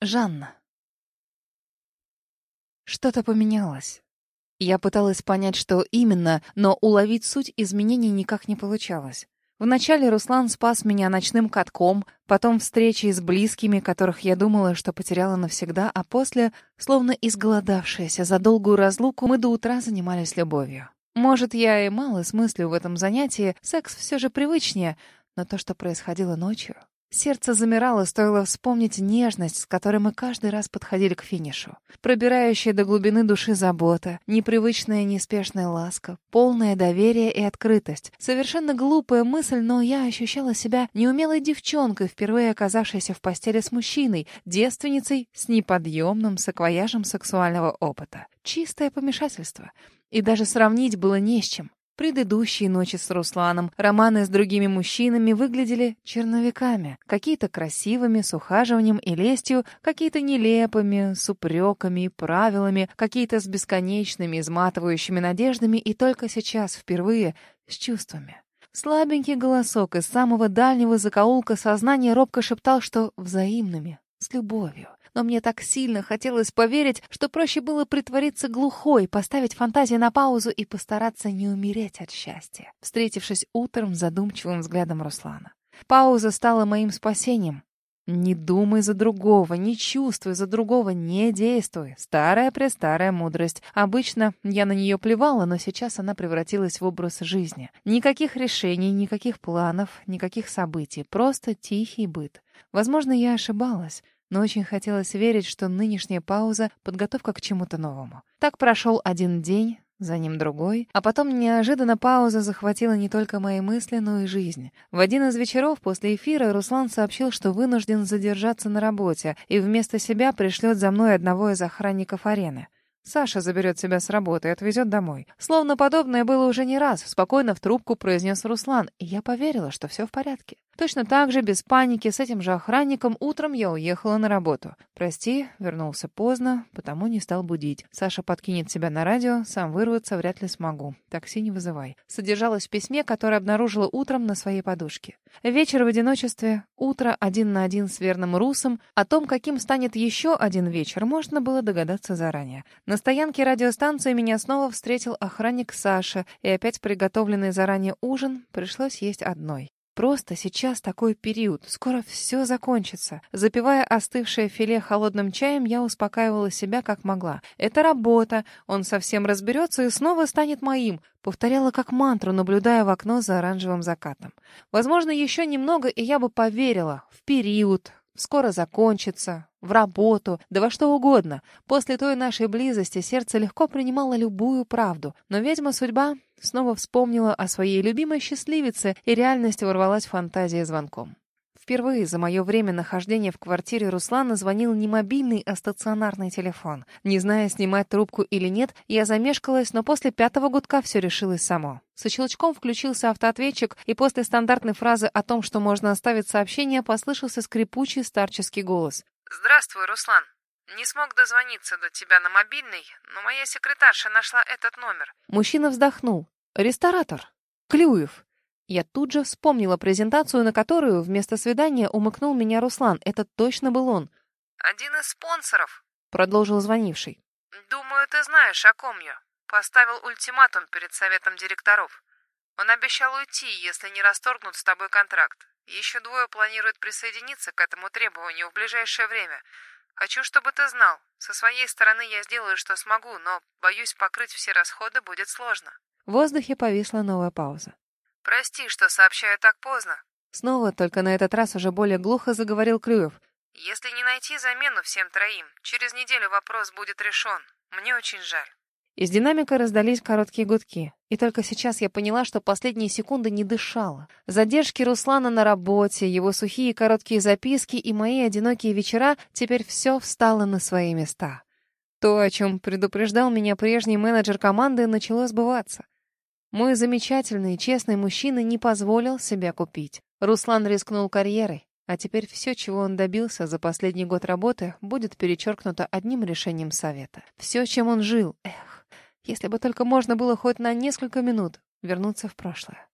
Жанна. Что-то поменялось. Я пыталась понять, что именно, но уловить суть изменений никак не получалось. Вначале Руслан спас меня ночным катком, потом встречей с близкими, которых я думала, что потеряла навсегда, а после, словно изголодавшаяся за долгую разлуку, мы до утра занимались любовью. Может, я и мало смыслю в этом занятии, секс все же привычнее, но то, что происходило ночью, Сердце замирало, стоило вспомнить нежность, с которой мы каждый раз подходили к финишу. Пробирающая до глубины души забота, непривычная неспешная ласка, полное доверие и открытость. Совершенно глупая мысль, но я ощущала себя неумелой девчонкой, впервые оказавшейся в постели с мужчиной, девственницей с неподъемным саквояжем сексуального опыта. Чистое помешательство. И даже сравнить было не с чем. Предыдущие ночи с Русланом, романы с другими мужчинами выглядели черновиками. Какие-то красивыми, с ухаживанием и лестью, какие-то нелепыми, с упреками и правилами, какие-то с бесконечными, изматывающими надеждами и только сейчас, впервые, с чувствами. Слабенький голосок из самого дальнего закоулка сознания робко шептал, что взаимными, с любовью но мне так сильно хотелось поверить, что проще было притвориться глухой, поставить фантазии на паузу и постараться не умереть от счастья, встретившись утром задумчивым взглядом Руслана. Пауза стала моим спасением. Не думай за другого, не чувствуй за другого, не действуй. Старая-престарая мудрость. Обычно я на нее плевала, но сейчас она превратилась в образ жизни. Никаких решений, никаких планов, никаких событий. Просто тихий быт. Возможно, я ошибалась но очень хотелось верить, что нынешняя пауза — подготовка к чему-то новому. Так прошел один день, за ним другой, а потом неожиданно пауза захватила не только мои мысли, но и жизнь. В один из вечеров после эфира Руслан сообщил, что вынужден задержаться на работе и вместо себя пришлет за мной одного из охранников арены. Саша заберет себя с работы и отвезет домой. Словно подобное было уже не раз, спокойно в трубку произнес Руслан, и я поверила, что все в порядке. Точно так же, без паники, с этим же охранником, утром я уехала на работу. Прости, вернулся поздно, потому не стал будить. Саша подкинет себя на радио, сам вырваться вряд ли смогу. Такси не вызывай. Содержалась в письме, которое обнаружила утром на своей подушке. Вечер в одиночестве, утро один на один с верным русом. О том, каким станет еще один вечер, можно было догадаться заранее. На стоянке радиостанции меня снова встретил охранник Саша, и опять приготовленный заранее ужин пришлось есть одной. Просто сейчас такой период, скоро все закончится. Запивая остывшее филе холодным чаем, я успокаивала себя как могла. Это работа, он совсем разберется и снова станет моим. Повторяла как мантру, наблюдая в окно за оранжевым закатом. Возможно, еще немного, и я бы поверила. В период, скоро закончится, в работу, да во что угодно. После той нашей близости сердце легко принимало любую правду. Но ведьма судьба снова вспомнила о своей любимой счастливице, и реальность ворвалась фантазия звонком. Впервые за мое время нахождения в квартире Руслана звонил не мобильный, а стационарный телефон. Не зная, снимать трубку или нет, я замешкалась, но после пятого гудка все решилось само. Со щелчком включился автоответчик, и после стандартной фразы о том, что можно оставить сообщение, послышался скрипучий старческий голос. «Здравствуй, Руслан. Не смог дозвониться до тебя на мобильный, но моя секретарша нашла этот номер». Мужчина вздохнул. «Ресторатор. Клюев». Я тут же вспомнила презентацию, на которую вместо свидания умыкнул меня Руслан. Это точно был он. «Один из спонсоров», — продолжил звонивший. «Думаю, ты знаешь, о ком я. Поставил ультиматум перед советом директоров. Он обещал уйти, если не расторгнут с тобой контракт. Еще двое планируют присоединиться к этому требованию в ближайшее время. Хочу, чтобы ты знал. Со своей стороны я сделаю, что смогу, но, боюсь, покрыть все расходы будет сложно». В воздухе повисла новая пауза. «Прости, что сообщаю так поздно». Снова, только на этот раз уже более глухо заговорил Клюев. «Если не найти замену всем троим, через неделю вопрос будет решен. Мне очень жаль». Из динамика раздались короткие гудки. И только сейчас я поняла, что последние секунды не дышала. Задержки Руслана на работе, его сухие короткие записки и мои одинокие вечера, теперь все встало на свои места. То, о чем предупреждал меня прежний менеджер команды, начало сбываться. Мой замечательный и честный мужчина не позволил себя купить. Руслан рискнул карьерой, а теперь все, чего он добился за последний год работы, будет перечеркнуто одним решением совета. Все, чем он жил, эх, если бы только можно было хоть на несколько минут вернуться в прошлое.